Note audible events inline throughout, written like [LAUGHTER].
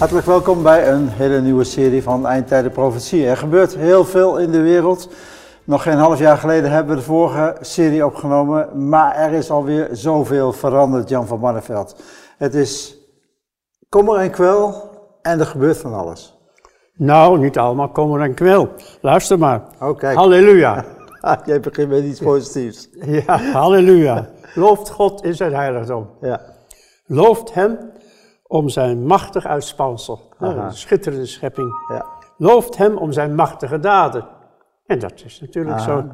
Hartelijk welkom bij een hele nieuwe serie van Eindtijden Profetie. Er gebeurt heel veel in de wereld. Nog geen half jaar geleden hebben we de vorige serie opgenomen, maar er is alweer zoveel veranderd, Jan van Barneveld. Het is kommer en kwel en er gebeurt van alles. Nou, niet allemaal kommer en kwel. Luister maar. Oh, kijk. Halleluja. [LAUGHS] Jij begint met iets positiefs. Ja, halleluja. Looft God in zijn heiligdom. Ja. Looft hem om zijn machtig uitspansel. Nou, een schitterende schepping. Ja. Looft hem om zijn machtige daden. En dat is natuurlijk Aha. zo.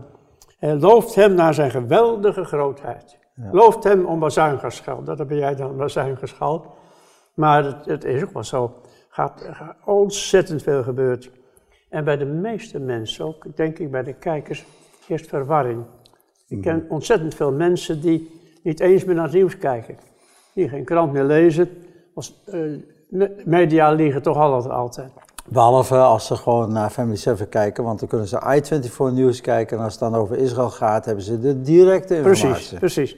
En looft hem naar zijn geweldige grootheid. Looft hem om bazuingeschal. Dat ben jij dan, bazuingeschal. Maar het, het is ook wel zo. Gaat, er gaat ontzettend veel gebeurd. En bij de meeste mensen, ook denk ik bij de kijkers, eerst verwarring. Ik ken ontzettend veel mensen die niet eens meer naar het nieuws kijken. Die geen krant meer lezen. Als, eh, me- media liegen toch altijd. altijd. Behalve als ze gewoon naar Family 7 kijken, want dan kunnen ze i24 nieuws kijken. En als het dan over Israël gaat, hebben ze de directe informatie. Precies, precies.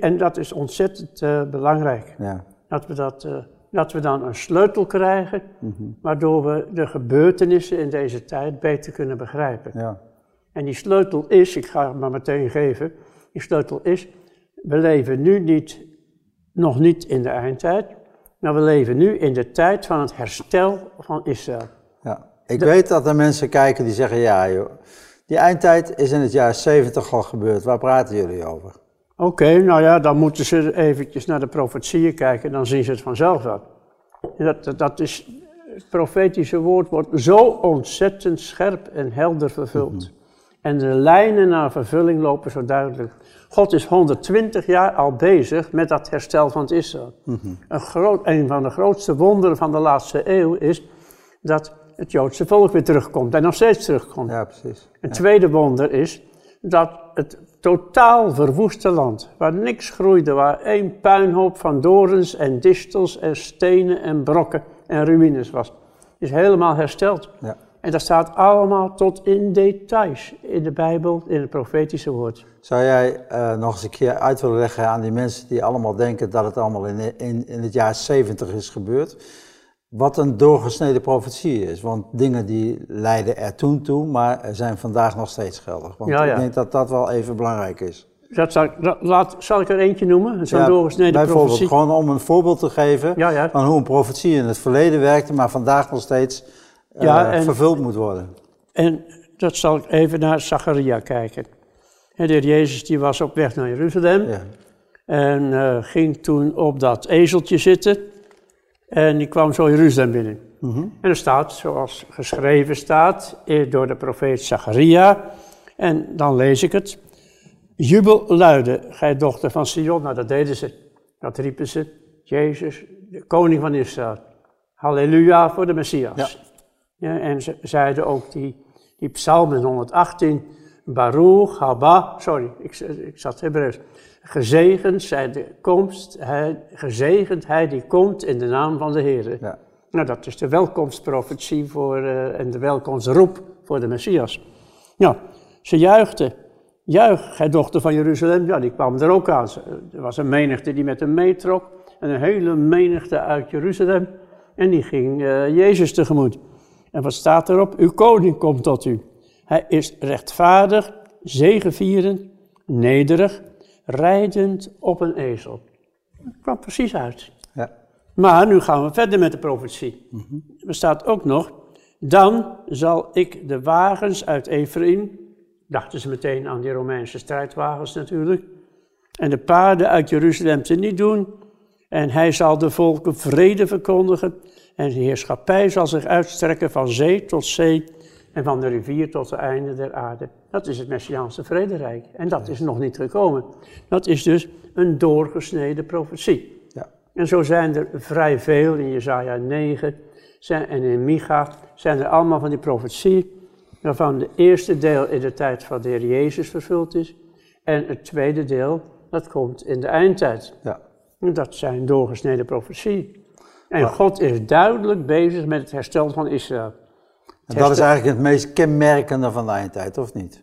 En dat is ontzettend eh, belangrijk. Ja. Dat we, dat, eh, dat we dan een sleutel krijgen, waardoor we de gebeurtenissen in deze tijd beter kunnen begrijpen. Ja. En die sleutel is, ik ga het maar meteen geven, die sleutel is, we leven nu niet, nog niet in de eindtijd, maar we leven nu in de tijd van het herstel van Israël. Ja, ik weet dat er mensen kijken die zeggen, ja joh, die eindtijd is in het jaar 70 al gebeurd, waar praten jullie over? Oké, nou ja, dan moeten ze eventjes naar de profetieën kijken, dan zien ze het vanzelf wel. Dat, dat, dat is, het profetische woord wordt zo ontzettend scherp en helder vervuld. En de lijnen naar vervulling lopen zo duidelijk. God is 120 jaar al bezig met dat herstel van het Israël. een, groot, een van de grootste wonderen van de laatste eeuw is dat het Joodse volk weer terugkomt en nog steeds terugkomt. Ja, precies. Een tweede wonder is dat het totaal verwoeste land, waar niks groeide, waar één puinhoop van dorens en distels en stenen en brokken en ruïnes was, is helemaal hersteld. Ja. En dat staat allemaal tot in details in de Bijbel, in het profetische woord. Zou jij eh, nog eens een keer uit willen leggen aan die mensen die allemaal denken dat het allemaal in, in, in het jaar 70 is gebeurd, wat een doorgesneden profetie is? Want dingen die leiden er toen toe, maar zijn vandaag nog steeds geldig. Want Ja, ja. ik denk dat dat wel even belangrijk is. Dat zal, dat- laat, zal ik er eentje noemen? Zo'n Ja, doorgesneden bijvoorbeeld profetie. gewoon om een voorbeeld te geven van hoe een profetie in het verleden werkte, maar vandaag nog steeds Ja, en- vervuld moet worden. En dat zal ik even naar Zacharia kijken. En de heer Jezus die was op weg naar Jeruzalem. Ja. En eh, ging toen op dat ezeltje zitten. En die kwam zo Jeruzalem binnen. En er staat, zoals geschreven staat, eh, door de profeet Zacharia. En dan lees ik het. Jubel luide, gij dochter van Sion. Nou, dat deden ze. Dat riepen ze. Jezus, de koning van Israël. Halleluja voor de Messias. Ja, en ze zeiden ook die, die psalm in 118. Baruch haba, sorry, ik, ik zat Hebreeuws. Gezegend zij de komst, hij, gezegend hij die komt in de naam van de Heer. Ja. Nou, dat is de welkomstprofetie voor, eh, en de welkomstroep voor de Messias. Ja, ze juichten. Juich, gij dochter van Jeruzalem. Ja, die kwam er ook aan. Er was een menigte die met hem meetrok. En een hele menigte uit Jeruzalem. En die ging eh, Jezus tegemoet. En wat staat erop? Uw koning komt tot u. Hij is rechtvaardig, zegevierend, nederig, rijdend op een ezel. Dat kwam precies uit. Ja. Maar nu gaan we verder met de profetie. Er staat ook nog, dan zal ik de wagens uit Ephraim, dachten ze meteen aan die Romeinse strijdwagens natuurlijk, en de paarden uit Jeruzalem te niet doen. En hij zal de volken vrede verkondigen en de heerschappij zal zich uitstrekken van zee tot zee en van de rivier tot de einde der aarde. Dat is het Messiaanse vrederijk en dat is nog niet gekomen. Dat is dus een doorgesneden profetie. Ja. En zo zijn er vrij veel in Jezaja 9 zijn, en in Micha zijn er allemaal van die profetieën, waarvan de eerste deel in de tijd van de Heer Jezus vervuld is en het tweede deel, dat komt in de eindtijd. Ja. En dat zijn doorgesneden profetieën. En. God is duidelijk bezig met het herstel van Israël. En dat is eigenlijk het meest kenmerkende van de eindtijd, of niet?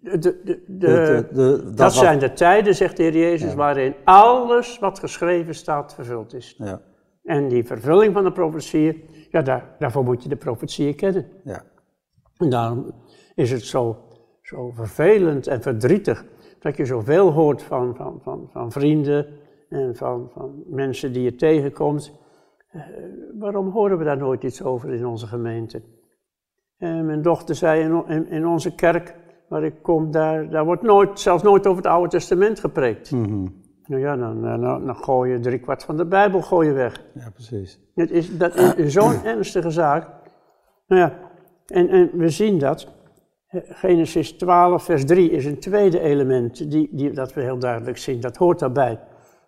De, de, de, dat zijn de tijden, zegt de Heer Jezus, Ja. waarin alles wat geschreven staat vervuld is. Ja. En die vervulling van de profetieën, ja, daar, daarvoor moet je de profetieën kennen. Ja. En daarom is het zo, zo vervelend en verdrietig dat je zoveel hoort van, van, van, van vrienden en van, van mensen die je tegenkomt. Eh, waarom horen we daar nooit iets over in onze gemeente? En mijn dochter zei in, in, in, onze kerk, waar ik kom, daar, daar wordt nooit, zelfs nooit over het Oude Testament gepreekt. Mhm. Nou ja, dan, dan, dan gooi je driekwart van de Bijbel gooi je weg. Ja, precies. Het is, dat is zo'n [CLEARS THROAT] ernstige zaak. Nou ja, en, en we zien dat. Genesis 12, vers 3 is een tweede element die, die, dat we heel duidelijk zien. Dat hoort daarbij.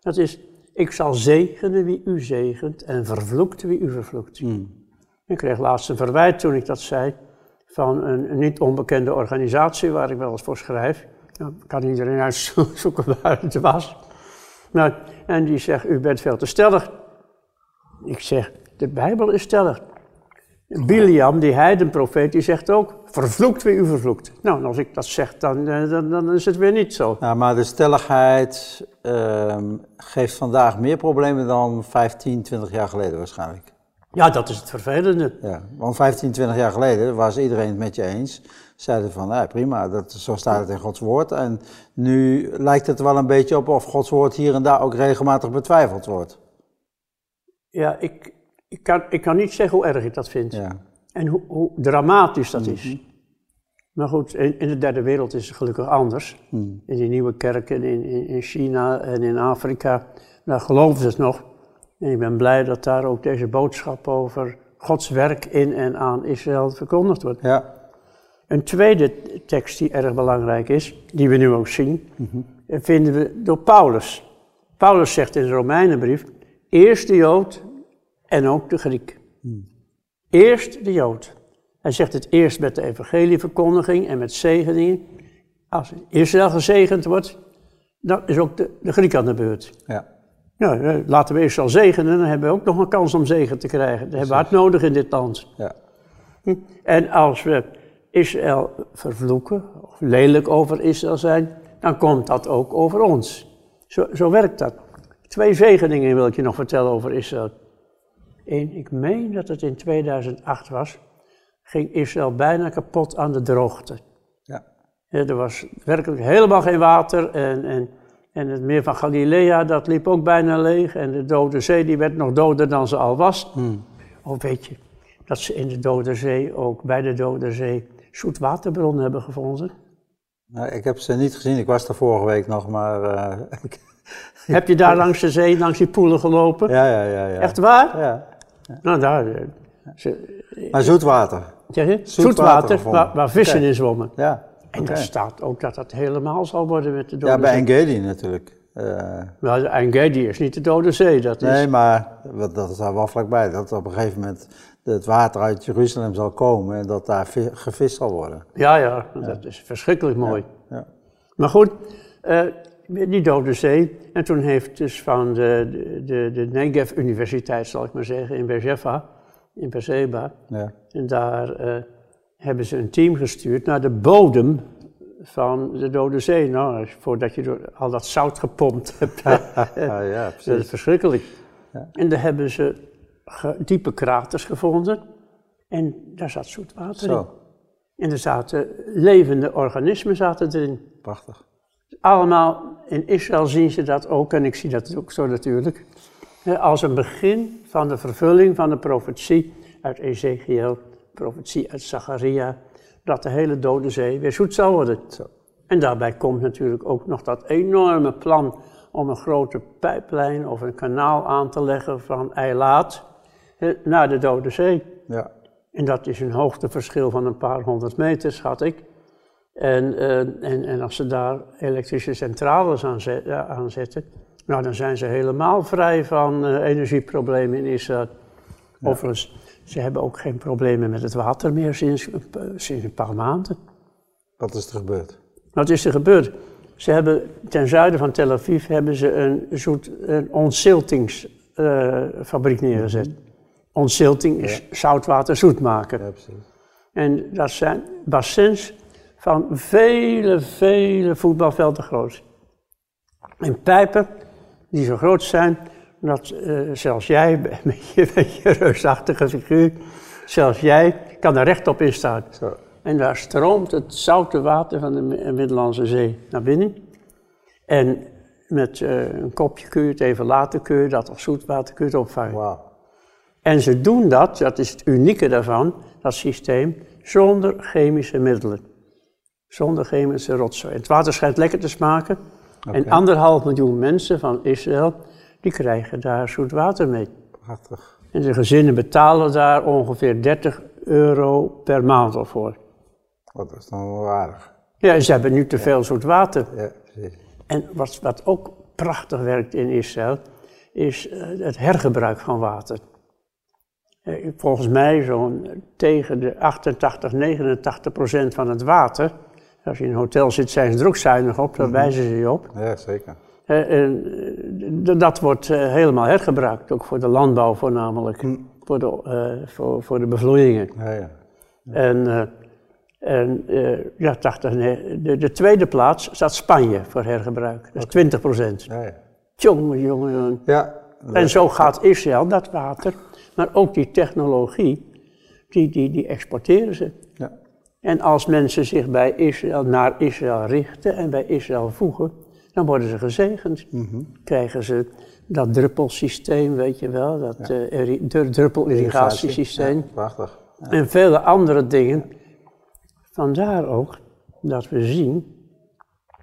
Dat is, ik zal zegenen wie u zegent en vervloekt wie u vervloekt. Mm. Ik kreeg laatst een verwijt toen ik dat zei van een, een niet onbekende organisatie waar ik wel eens voor schrijf. Nou, kan iedereen uitzoeken [LAUGHS] waar het was. Nou, en die zegt, u bent veel te stellig. Ik zeg, de Bijbel is stellig. Biliam, die heidenprofeet, die zegt ook, vervloekt wie u vervloekt. Nou, en als ik dat zeg, dan, eh, dan, dan is het weer niet zo. Nou, maar de stelligheid ehm, geeft vandaag meer problemen dan 15, 20 jaar geleden waarschijnlijk. Ja, dat is het vervelende. Ja, want 15, 20 jaar geleden was iedereen het met je eens. Zeiden van, ja, prima, dat, zo staat het in Gods woord. En nu lijkt het wel een beetje op of Gods woord hier en daar ook regelmatig betwijfeld wordt. Ja, ik, ik, kan, ik kan niet zeggen hoe erg ik dat vind. Ja. En hoe, hoe dramatisch dat is. Maar goed, in, in de derde wereld is het gelukkig anders. Hmm. In die nieuwe kerken in, in, in China en in Afrika, daar geloven ze het nog. En ik ben blij dat daar ook deze boodschap over Gods werk in en aan Israël verkondigd wordt. Ja. Een tweede tekst die erg belangrijk is, die we nu ook zien, vinden we door Paulus. Paulus zegt in de Romeinenbrief, eerst de Jood en ook de Griek. Eerst de Jood. Hij zegt het eerst met de evangelieverkondiging en met zegeningen. Als Israël gezegend wordt, dan is ook de, de Griek aan de beurt. Ja. Eh, laten we Israël zegenen, dan hebben we ook nog een kans om zegen te krijgen. Dat hebben we hard nodig in dit land. Ja. Hm. En als we Israël vervloeken, of lelijk over Israël zijn, dan komt dat ook over ons. Zo, zo werkt dat. Twee zegeningen wil ik je nog vertellen over Israël. Eén, ik meen dat het in 2008 was, ging Israël bijna kapot aan de droogte. Ja. Ja, er was werkelijk helemaal geen water en, en, en het meer van Galilea, dat liep ook bijna leeg. En de Dode Zee, die werd nog doder dan ze al was. Hmm. Of weet je, dat ze in de Dode Zee, ook bij de Dode Zee, zoetwaterbronnen hebben gevonden? Nou, ik heb ze niet gezien, ik was er vorige week nog, maar... eh, [LAUGHS] Heb je daar langs de zee, langs die poelen gelopen? ja, ja, ja, ja. Echt waar? Ja. Nou, daar. eh, ze- Maar zoetwater. zeg je? Zoetwater waar, waar vissen in zwommen. Ja. En oké. daar staat ook dat dat helemaal zal worden met de Dode Ja, bij. Engedi natuurlijk. Eh, Nou, Engedi is niet de Dode Zee, dat is... nee, maar dat is daar wel vlakbij. Dat op een gegeven moment het water uit Jeruzalem zal komen en dat daar vi- gevist zal worden. Ja, ja, dat is verschrikkelijk mooi. Ja. Maar goed, eh, die Dode Zee. En toen heeft dus van de, de, de, Negev Universiteit, zal ik maar zeggen, in Beersheba, in Beersheba. Ja. En daar eh, hebben ze een team gestuurd naar de bodem van de Dode Zee. Nou, voordat je door al dat zout gepompt hebt. [LAUGHS] Ah, ja, Dat is verschrikkelijk. Ja. En daar hebben ze diepe kraters gevonden. En daar zat zoet water in. Zo, En er zaten levende organismen zaten erin. prachtig. Allemaal in Israël zien ze dat ook, en ik zie dat ook zo natuurlijk, als een begin van de vervulling van de profetie uit Ezekiel, profetie uit Zacharia, dat de hele Dode Zee weer zoet zou worden. En daarbij komt natuurlijk ook nog dat enorme plan om een grote pijplijn of een kanaal aan te leggen van Eilaat hè, naar de Dode Zee. Ja. En dat is een hoogteverschil van een paar honderd meter, schat ik. En, eh, en, en als ze daar elektrische centrales aan, zet- ja, aan zetten, nou, dan zijn ze helemaal vrij van eh, energieproblemen in Israël. Overigens, ze hebben ook geen problemen met het water meer sinds, sinds een paar maanden. Wat is er gebeurd? Wat is er gebeurd? Ze hebben ten zuiden van Tel Aviv hebben ze een, een ontziltingsfabriek neergezet. Ontzilting is zoutwater zoet maken. Ja. En dat zijn bassins van vele, vele voetbalvelden groot. En pijpen die zo groot zijn dat eh, zelfs jij, met je, met je reusachtige figuur, zelfs jij kan er rechtop in staan. Zo. En daar stroomt het zoute water van de Mi- Middellandse Zee naar binnen. En met eh, een kopje kun je het even laten, kun je dat als zoetwater kun je het opvangen. En ze doen dat, dat is het unieke daarvan, dat systeem, zonder chemische middelen. Zonder chemische rotzooi. Het water schijnt lekker te smaken. En anderhalf miljoen mensen van Israël, die krijgen daar zoet water mee. Prachtig. En de gezinnen betalen daar ongeveer 30 euro per maand al voor. Wat dat is dan wel aardig. Ja, ze hebben nu te veel zoet water. Ja, precies. En wat, wat ook prachtig werkt in Israël, is eh, het hergebruik van water. Eh, Volgens mij zo'n tegen de 88, 89 procent van het water. Als je in een hotel zit, zijn ze er ook zuinig op, daar wijzen ze je op. Ja, zeker. Eh, en, eh, d- dat wordt eh, helemaal hergebruikt, ook voor de landbouw voornamelijk. Voor, de, eh, voor, voor de bevloeiingen. Ja, ja. En, eh, en eh, ja, 80, nee, de, de tweede plaats staat Spanje voor hergebruik. Dat is 20 procent. Ja, ja. Jongen, jongen. ja En zo gaat Israël dat water, maar ook die technologie, die, die, die exporteren ze. Ja. En als mensen zich bij Israël, naar Israël richten en bij Israël voegen, dan worden ze gezegend. Krijgen ze dat druppelsysteem, weet je wel, dat irri- dru- druppelirrigatiesysteem. Ja, prachtig. En vele andere dingen. Vandaar ook dat we zien.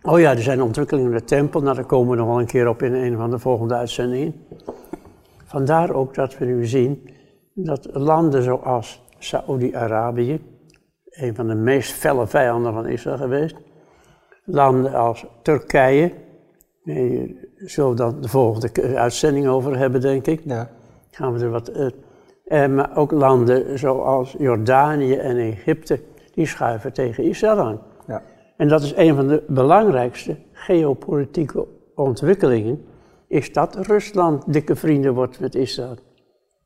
Oh ja, er zijn ontwikkelingen in de tempel. Nou, daar komen we nog wel een keer op in een van de volgende uitzendingen. Vandaar ook dat we nu zien dat landen zoals Saoedi-Arabië, een van de meest felle vijanden van Israël geweest, landen als Turkije, daar zullen we dan de volgende uitzending over hebben, denk ik Ja. gaan we er wat. eh, eh, maar ook landen zoals Jordanië en Egypte, die schuiven tegen Israël aan. Ja. En dat is een van de belangrijkste geopolitieke ontwikkelingen, is dat Rusland dikke vrienden wordt met Israël.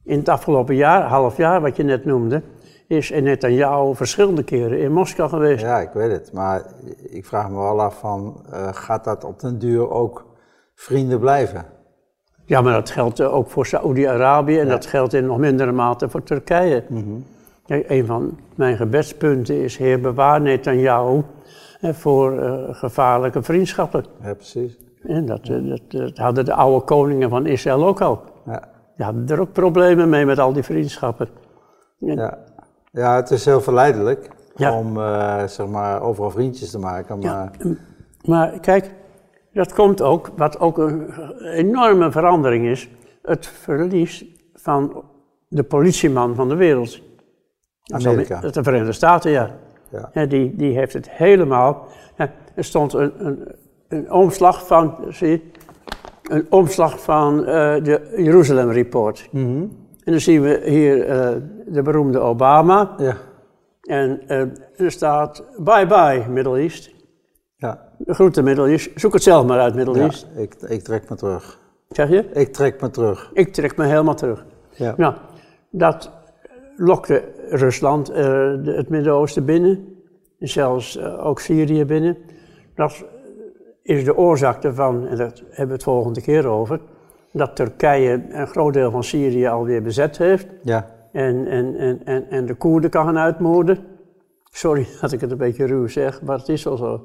In het afgelopen jaar, half jaar wat je net noemde, is Netanyahu verschillende keren in Moskou geweest. ja, ik weet het. Maar ik vraag me wel af van, eh, gaat dat op den duur ook vrienden blijven? Ja, maar dat geldt eh, ook voor Saoedi-Arabië en dat geldt in nog mindere mate voor Turkije. Kijk, een van mijn gebedspunten is, Heer bewaar Netanyahu eh, voor gevaarlijke vriendschappen. Ja, precies. En dat, dat, dat hadden de oude koningen van Israël ook al. Ja. Die hadden er ook problemen mee met al die vriendschappen. Ja. Ja, het is heel verleidelijk Ja. om eh, zeg maar overal vriendjes te maken. Maar Maar kijk, dat komt ook, wat ook een enorme verandering is, het verlies van de politieman van de wereld. Amerika. De Verenigde Staten, ja. Ja. Ja, die, die heeft het helemaal. Ja, er stond een, een, een omslag van, zie je, een omslag van eh, de Jeruzalem Report. En dan zien we hier eh, de beroemde Obama. ja. En eh, er staat bye bye Middle East. Ja. De groete Middle East. Zoek het zelf maar uit Middle ja. East. Ik, ik trek me terug. Zeg je? Ik trek me terug. Ik trek me helemaal terug. Ja. Nou, dat lokte Rusland eh, de- het Midden-Oosten binnen, zelfs eh, ook Syrië binnen. Dat is de oorzaak ervan, en daar hebben we het volgende keer over, dat Turkije een groot deel van Syrië alweer bezet heeft Ja. en, en, en, en, en de Koerden kan gaan uitmoorden. Sorry [LAUGHS] dat ik het een beetje ruw zeg, maar het is wel zo.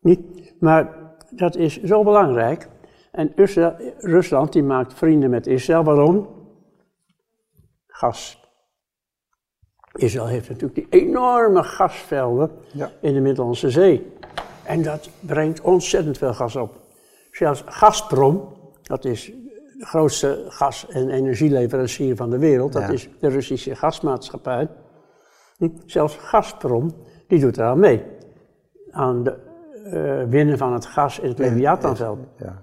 Niet? Maar dat is zo belangrijk. En Israël- Rusland die maakt vrienden met Israël. Waarom? Gas. Israël heeft natuurlijk die enorme gasvelden Ja. in de Middellandse Zee. En dat brengt ontzettend veel gas op. Zelfs Gazprom, dat is grootste gas- en energieleverancier van de wereld, dat Ja. is de Russische gasmaatschappij. Zelfs Gazprom, die doet eraan mee. Aan de eh, winnen van het gas in het Leviathanveld. Ja.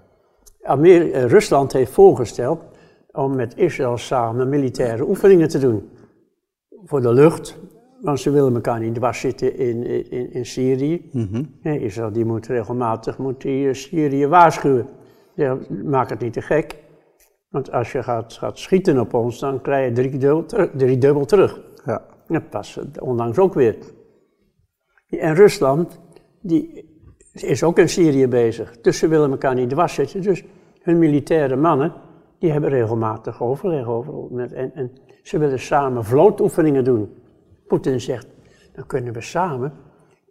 Eh, Rusland heeft voorgesteld om met Israël samen militaire oefeningen te doen. Voor de lucht, want ze willen elkaar niet dwars zitten in, in, in Syrië. Nee, Israël die moet regelmatig moet die, eh, Syrië waarschuwen. Ja, maak het niet te gek, want als je gaat, gaat schieten op ons, dan krijg je drie dubbel, ter- drie dubbel terug. Ja. Dat pas eh, onlangs ook weer. En Rusland, die is ook in Syrië bezig. Dus ze willen elkaar niet dwars zitten. Dus hun militaire mannen, die hebben regelmatig overleg over. En, en ze willen samen vlootoefeningen doen. Poetin zegt, dan kunnen we samen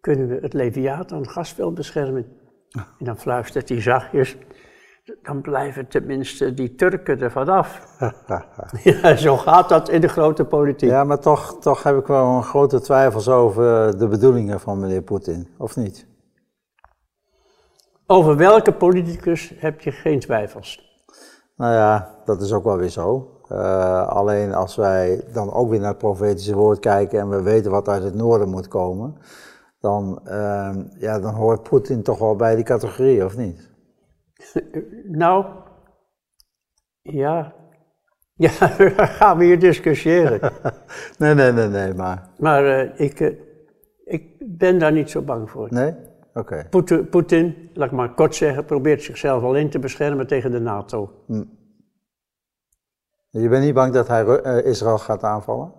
kunnen we het Leviathan gasveld beschermen. [LAUGHS] En dan fluistert hij zachtjes, dan blijven tenminste die Turken er vanaf. [LAUGHS] [LAUGHS] ja, zo gaat dat in de grote politiek. Ja, maar toch, toch heb ik wel een grote twijfels over de bedoelingen van meneer Poetin, of niet? Over welke politicus heb je geen twijfels? Nou ja, dat is ook wel weer zo. Uh, alleen als wij dan ook weer naar het profetische woord kijken en we weten wat uit het noorden moet komen, dan, uh, ja, dan hoort Poetin toch wel bij die categorie, of niet? [LAUGHS] Nou, ja. Ja, [LAUGHS] gaan we hier discussiëren. [LAUGHS] nee, nee, nee, nee, maar. Maar uh, ik, uh, ik ben daar niet zo bang voor. Nee? Oké. Okay. Poetin, laat ik maar kort zeggen, probeert zichzelf alleen te beschermen tegen de NATO. Hm. Je bent niet bang dat hij uh, Israël gaat aanvallen?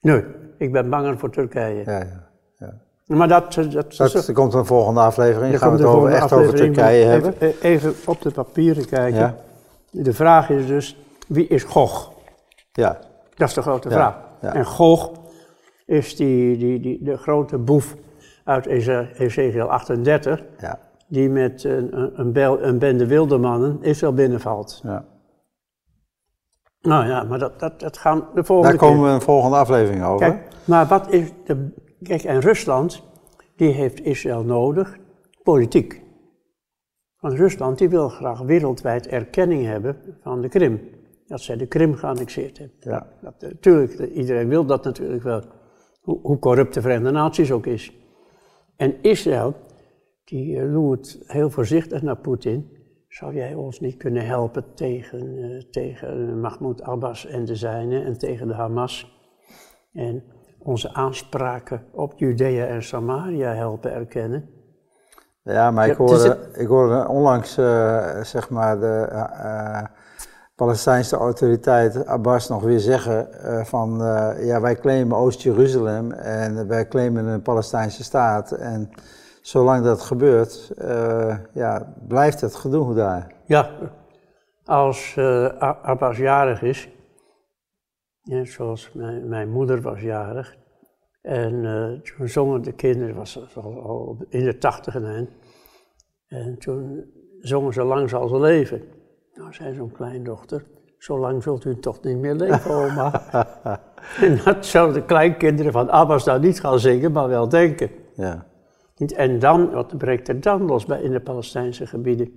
Nee, ik ben banger voor Turkije. Ja, ja. Maar dat, dat, dat er komt een volgende aflevering. Dan gaan we het over, echt over Turkije hebben. Even, even, op de papieren kijken. Ja. De vraag is dus, wie is Gog? Ja. Dat is de grote vraag. Ja. En Gog is die, die, die, de grote boef uit Ezekiel 38, ja. die met een, een, bel, een bende wilde mannen Israël binnenvalt. Ja. Nou ja, maar dat, dat, dat gaan de volgende Daar komen we een volgende aflevering over. Kijk, maar wat is de Kijk, en Rusland, die heeft Israël nodig, politiek. Want Rusland die wil graag wereldwijd erkenning hebben van de Krim. Dat zij de Krim geannexeerd hebben. Ja. Dat, natuurlijk, iedereen wil dat natuurlijk wel. Hoe, hoe, corrupt de Verenigde Naties ook is. En Israël, die uh, loert heel voorzichtig naar Poetin. Zou jij ons niet kunnen helpen tegen, uh, tegen Mahmoud Abbas en de zijnen en tegen de Hamas? En onze aanspraken op Judea en Samaria helpen erkennen. Ja, maar ik hoorde, ik hoorde onlangs, uh, zeg maar, de uh, Palestijnse autoriteit Abbas nog weer zeggen uh, van, ja, wij claimen Oost-Jeruzalem en wij claimen een Palestijnse staat. En zolang dat gebeurt, ja, blijft het gedoe daar. Ja, als Abbas jarig is, ja, zoals mijn, mijn, moeder was jarig. En uh, toen zongen de kinderen, was al in de tachtig en En toen zongen ze lang zal ze leven. Nou, zei zo'n kleindochter, zo lang zult u toch niet meer leven, oma. [LAUGHS] en dat zouden de kleinkinderen van Abbas nou niet gaan zingen, maar wel denken. Ja. En dan, wat breekt er dan los bij in de Palestijnse gebieden?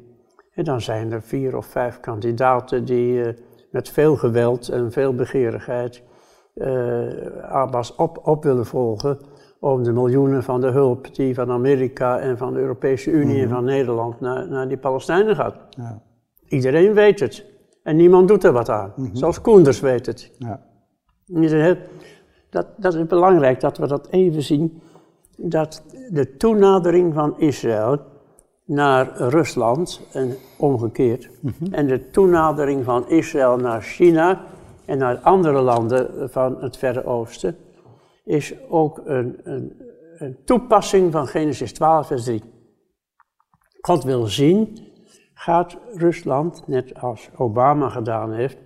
En dan zijn er vier of vijf kandidaten die... Uh, met veel geweld en veel begeerigheid uh, Abbas op, op willen volgen om de miljoenen van de hulp die van Amerika en van de Europese Unie en mhm. van Nederland naar, naar die Palestijnen gaat. Ja. Iedereen weet het. En niemand doet er wat aan. Mm Zelfs Koenders weet het. Ja. Dat, dat is belangrijk dat we dat even zien. Dat de toenadering van Israël naar Rusland en omgekeerd. En de toenadering van Israël naar China en naar andere landen van het Verre Oosten is ook een, een, een toepassing van Genesis 12, vers 3. God wil zien, gaat Rusland, net als Obama gedaan heeft,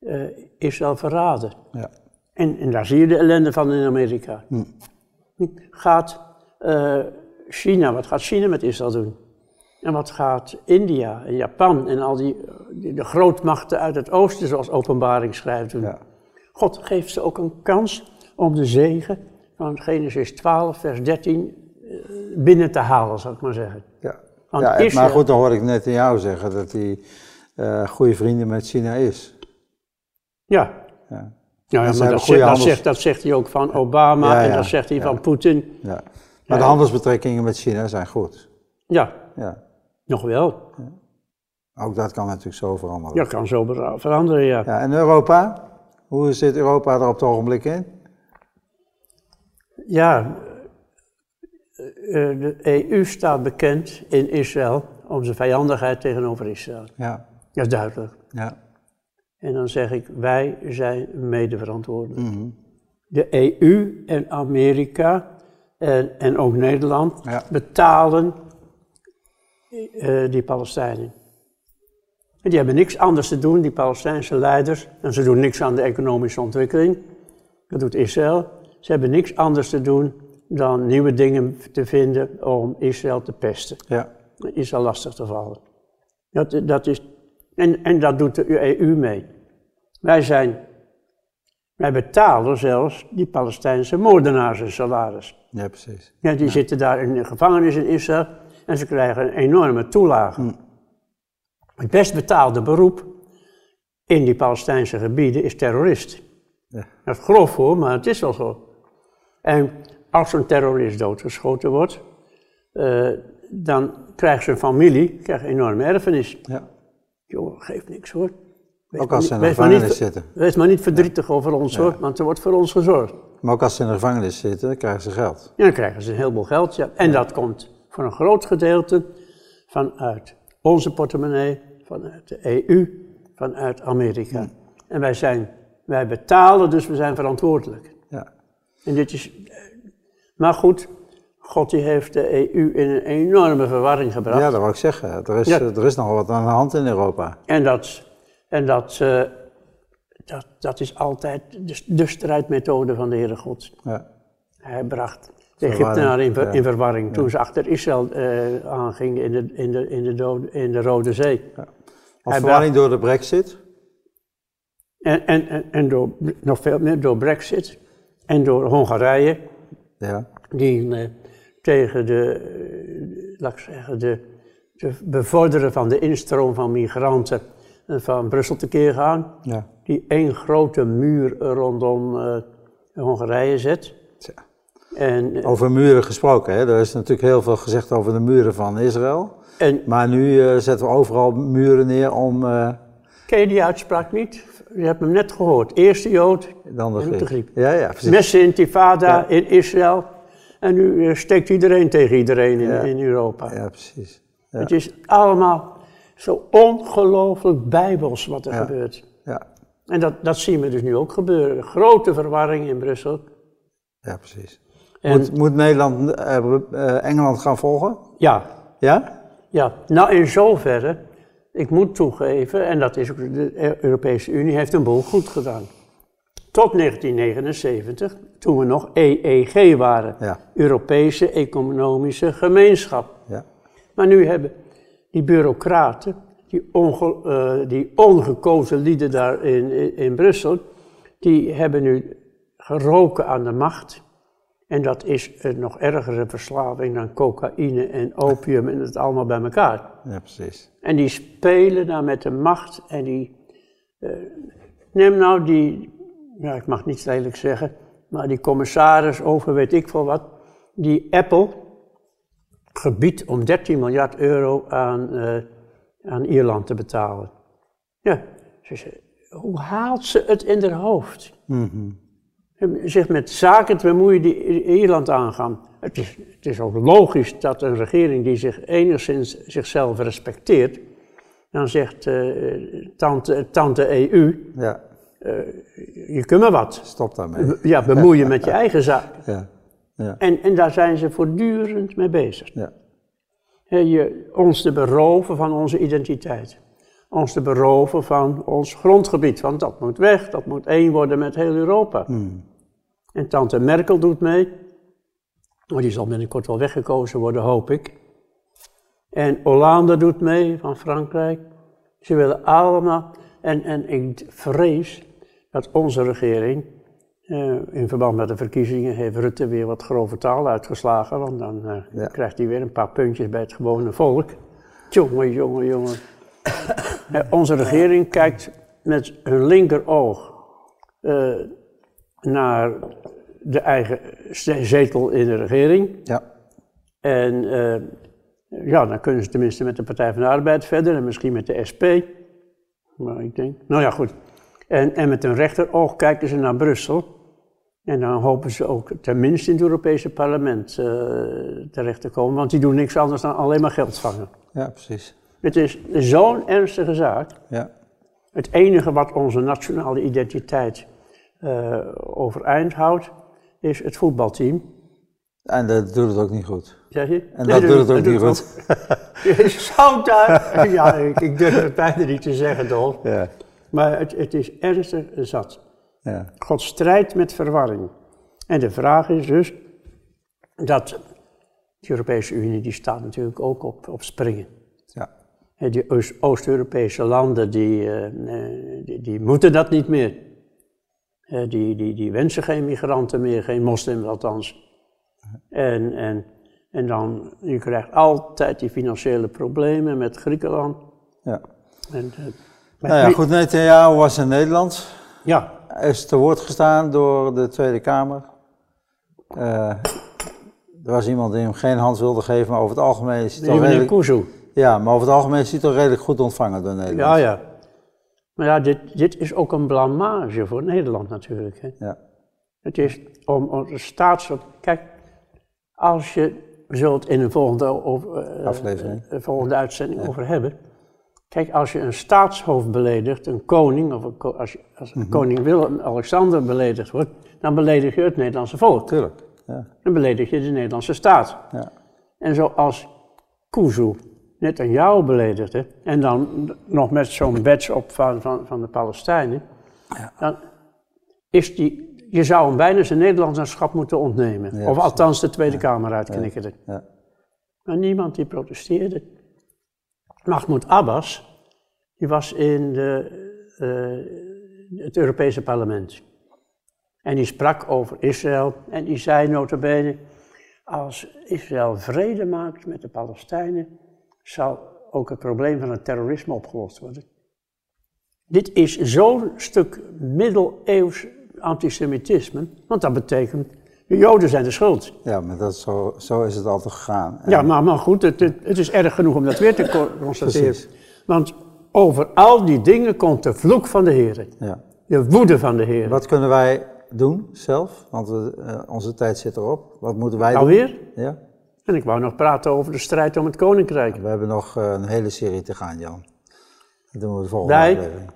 uh, Israël verraden. Ja. En, en, daar zie je de ellende van in Amerika. Hm. Gaat uh, China, wat gaat China met Israël doen? En wat gaat India en Japan en al die, de grootmachten uit het oosten, zoals openbaring schrijft doen. Ja. God geeft ze ook een kans om de zegen van Genesis 12, vers 13 eh, binnen te halen, zou ik maar zeggen. Ja, ja maar goed, dan hoor ik net in jou zeggen dat hij uh, goede vrienden met China is. Ja. ja. Ja, maar dat, zegt, handels... dat, zegt, dat zegt hij ook van Obama en dat zegt hij van Poetin. Ja. Maar de handelsbetrekkingen met China zijn goed. Ja. ja. Nog wel. Ook dat kan natuurlijk zo veranderen. Ja, kan zo veranderen, ja. ja en Europa? Hoe zit Europa er op het ogenblik in? Ja, eh, de EU staat bekend in Israël om zijn vijandigheid tegenover Israël. Ja. Dat is duidelijk. Ja. En dan zeg ik, wij zijn medeverantwoordelijk. Mm -hmm. De EU en Amerika en, en ook Nederland betalen uh, die Palestijnen. En die hebben niks anders te doen, die Palestijnse leiders. En ze doen niks aan de economische ontwikkeling. Dat doet Israël. Ze hebben niks anders te doen dan nieuwe dingen te vinden om Israël te pesten. Ja. Israël lastig te vallen. Dat, dat is, en, en dat doet de EU mee. Wij zijn, wij betalen zelfs die Palestijnse moordenaars een salaris. Ja, precies. Ja, die zitten daar in de gevangenis in Israël en ze krijgen een enorme toelage. Hm. Het best betaalde beroep in die Palestijnse gebieden is terrorist. Ja. Dat is grof hoor, maar het is wel zo. En als zo'n terrorist doodgeschoten wordt, eh, dan krijgt zijn familie krijgt een enorme erfenis. Ja. Joh, geeft niks hoor. Wees Ook als ze in de niet- gevangenis zitten. Wees maar niet verdrietig over ons hoor, want er wordt voor ons gezorgd. Maar ook als ze in de gevangenis zitten, krijgen ze geld. Ja, dan krijgen ze een heleboel geld. Ja. En dat komt voor een groot gedeelte vanuit onze portemonnee, vanuit de EU, vanuit Amerika. En wij, zijn, wij betalen, dus we zijn verantwoordelijk. Ja. En dit is, maar goed, God die heeft de EU in een enorme verwarring gebracht. ja, dat wou ik zeggen. Er is, Ja. er is nogal wat aan de hand in Europa. En dat, en dat, eh, dat, dat is altijd de, de strijdmethode van de Heere God. Ja. Hij bracht de Egyptenaren in, ver- in verwarring toen ze achter Israël eh, aangingen in de, in, de, in, de dode- in de Rode Zee. Hij verwarring door de brexit. En, en, en, en door, nog veel meer door Brexit en door Hongarije, Ja. die eh, tegen de, eh, laat ik zeggen, de, de bevorderen van de instroom van migranten van Brussel tekeer gaan. Ja. Die één grote muur rondom Hongarije zet. En, eh, Over muren gesproken, hè? er is natuurlijk heel veel gezegd over de muren van Israël. en Maar nu eh, zetten we overal muren neer om eh, ken je die uitspraak niet? Je hebt hem net gehoord. Eerste Jood, dan de de griep. Ja, ja, precies. Messen intifada Ja. in Israël. En nu steekt iedereen tegen iedereen in, Ja. in Europa. Ja, precies. Ja. Het is allemaal zo ongelooflijk bijbels wat er gebeurt. Ja, En dat, dat zien we dus nu ook gebeuren. Grote verwarring in Brussel. ja precies. En Moet, moet Nederland eh, eh, Engeland gaan volgen? ja, Ja? ja, nou in zoverre, ik moet toegeven, en dat is ook de Europese Unie, heeft een boel goed gedaan. Tot 1979, toen we nog EEG waren. Ja. Europese Economische Gemeenschap. Ja. Maar nu hebben die bureaucraten, die, onge, eh, die ongekozen lieden daar in, in, in Brussel, die hebben nu geroken aan de macht. En dat is een nog ergere verslaving dan cocaïne en opium en het allemaal bij elkaar. ja, precies. En die spelen daar met de macht en die... eh, neem nou die, ja ik mag niet lelijk zeggen, maar die commissaris over weet ik veel wat, die Apple gebiedt om 13 miljard euro aan, eh, aan Ierland te betalen. Ja, ze hoe haalt ze het in haar hoofd? Mhm. Zich met zaken te bemoeien die Ierland aangaan. Het is, het is ook logisch dat een regering die zich enigszins zichzelf respecteert, dan zegt eh, tante, tante EU, Ja, je kunt maar wat. stop daarmee. [LAUGHS] Ja, bemoeien met je eigen zaken. [LAUGHS] Ja, ja, En, en daar zijn ze voortdurend mee bezig. ja. Je, ons te beroven van onze identiteit. Ons te beroven van ons grondgebied. Want dat moet weg, dat moet één worden met heel Europa. Hmm. En tante Merkel doet mee. Oh, die zal binnenkort wel weggekozen worden, hoop ik. En Hollande doet mee van Frankrijk. Ze willen allemaal. En, en ik vrees dat onze regering. eh, in verband met de verkiezingen heeft Rutte weer wat grove taal uitgeslagen. Want dan eh, Ja. krijgt hij weer een paar puntjes bij het gewone volk. Jongen, jongen, jongen. Eh, onze regering kijkt met hun linkeroog eh, naar de eigen ze- zetel in de regering. Ja, En eh, ja, dan kunnen ze tenminste met de Partij van de Arbeid verder en misschien met de SP. Maar ik denk, nou ja, goed. En, en met een rechteroog kijken ze naar Brussel. En dan hopen ze ook tenminste in het Europese parlement terecht te komen, want die doen niks anders dan alleen maar geld vangen. ja, precies. Het is zo'n ernstige zaak. Ja, Het enige wat onze nationale identiteit eh, overeind houdt, is het voetbalteam. En dat doet het ook niet goed. Zeg je? En dat doet het ook niet goed. [LAUGHS] Je zou daar... [LAUGHS] Ja, ik, ik durf het bijna niet te zeggen, Dolf. Ja, Maar het, het is ernstig zat. ja, God strijdt met verwarring. En de vraag is dus dat de Europese Unie, die staat natuurlijk ook op, op springen. Die Oost- Oost-Europese landen, die, eh, eh, die, die moeten dat niet meer. Die, die, die wensen geen migranten meer, geen moslims althans. En, en, en dan, je krijgt altijd die financiële problemen met Griekenland. ja. En, eh, Nou ja, goed, Netanyahu was in Nederland. Ja, Hij is te woord gestaan door de Tweede Kamer. Er was iemand die hem geen hand wilde geven, maar over het algemeen is die toch redelijk... Ja, maar over het algemeen is hij toch redelijk goed ontvangen door Nederland. Ja, ja. Maar ja, dit, dit is ook een blamage voor Nederland natuurlijk. Hè. Ja, Het is om, de staats... Kijk, als je, we zullen het in een volgende, over, eh, Aflevering. eh, volgende uitzending over hebben. Kijk, als je een staatshoofd beledigt, een koning, of een ko- als, je, als een koning Willem-Alexander beledigd wordt, dan beledig je het Nederlandse volk. tuurlijk. Ja, Dan beledig je de Nederlandse staat. ja, En zoals Kuzu net aan jou beledigde, en dan nog met zo'n badge op van, van, van de Palestijnen, dan is die, je zou hem bijna zijn Nederlandschap moeten ontnemen. Ja, of althans de Tweede Kamer uitknikkeren. ja. Maar niemand die protesteerde. Mahmoud Abbas, die was in de, eh, het Europese parlement. En die sprak over Israël en die zei notabene, als Israël vrede maakt met de Palestijnen, zal ook het probleem van het terrorisme opgelost worden. Dit is zo'n stuk middeleeuws antisemitisme, want dat betekent, de Joden zijn de schuld. ja maar dat is zo, zo is het altijd gegaan. En- Ja, maar, maar goed, het, het, het is erg genoeg om dat weer te co- [LAUGHS] constateren. Precies. Want over al die dingen komt de vloek van de Heer, ja. de woede van de Heer. Wat kunnen wij doen zelf? Want we, eh, onze tijd zit erop. Wat moeten wij doen? Alweer? Ja? En ik wou nog praten over de strijd om het koninkrijk. We hebben nog eh, een hele serie te gaan, Jan. Dat doen we de volgende Wij- aflevering.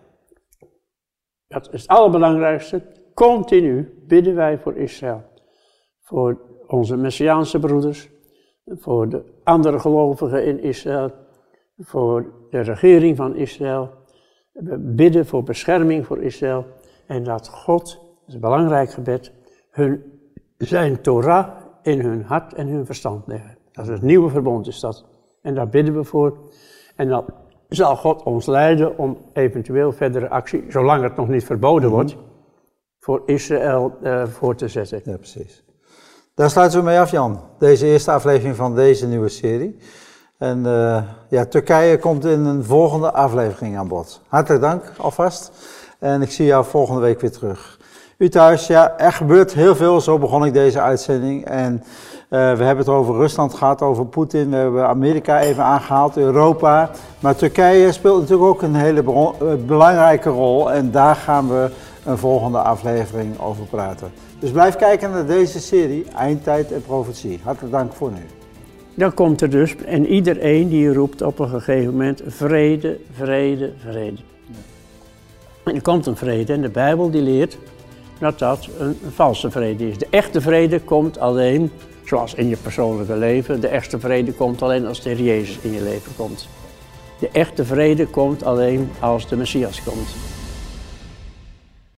Dat is het allerbelangrijkste. Continu bidden wij voor Israël. Voor onze Messiaanse broeders, voor de andere gelovigen in Israël, voor de regering van Israël. We bidden voor bescherming voor Israël en dat God, dat is een belangrijk gebed, hun, zijn Torah in hun hart en hun verstand leggen. Dat is het nieuwe verbond is dat. En daar bidden we voor. En dan zal God ons leiden om eventueel verdere actie, zolang het nog niet verboden wordt, voor Israël eh, voor te zetten. Ja, precies. Daar sluiten we mee af, Jan. Deze eerste aflevering van deze nieuwe serie. En eh, ja, Turkije komt in een volgende aflevering aan bod. Hartelijk dank alvast. En ik zie jou volgende week weer terug. U thuis, ja, er gebeurt heel veel. Zo begon ik deze uitzending. En eh, we hebben het over Rusland gehad, over Poetin. We hebben Amerika even aangehaald, Europa. Maar Turkije speelt natuurlijk ook een hele bron- eh, belangrijke rol. En daar gaan we een volgende aflevering over praten. Dus blijf kijken naar deze serie, Eindtijd en Profetie. Hartelijk dank voor nu. Dan komt er dus, en iedereen die roept op een gegeven moment, vrede, vrede, vrede. En er komt een vrede en de Bijbel die leert dat dat een, een valse vrede is. De echte vrede komt alleen, zoals in je persoonlijke leven, de echte vrede komt alleen als de Heer Jezus in je leven komt. De echte vrede komt alleen als de Messias komt.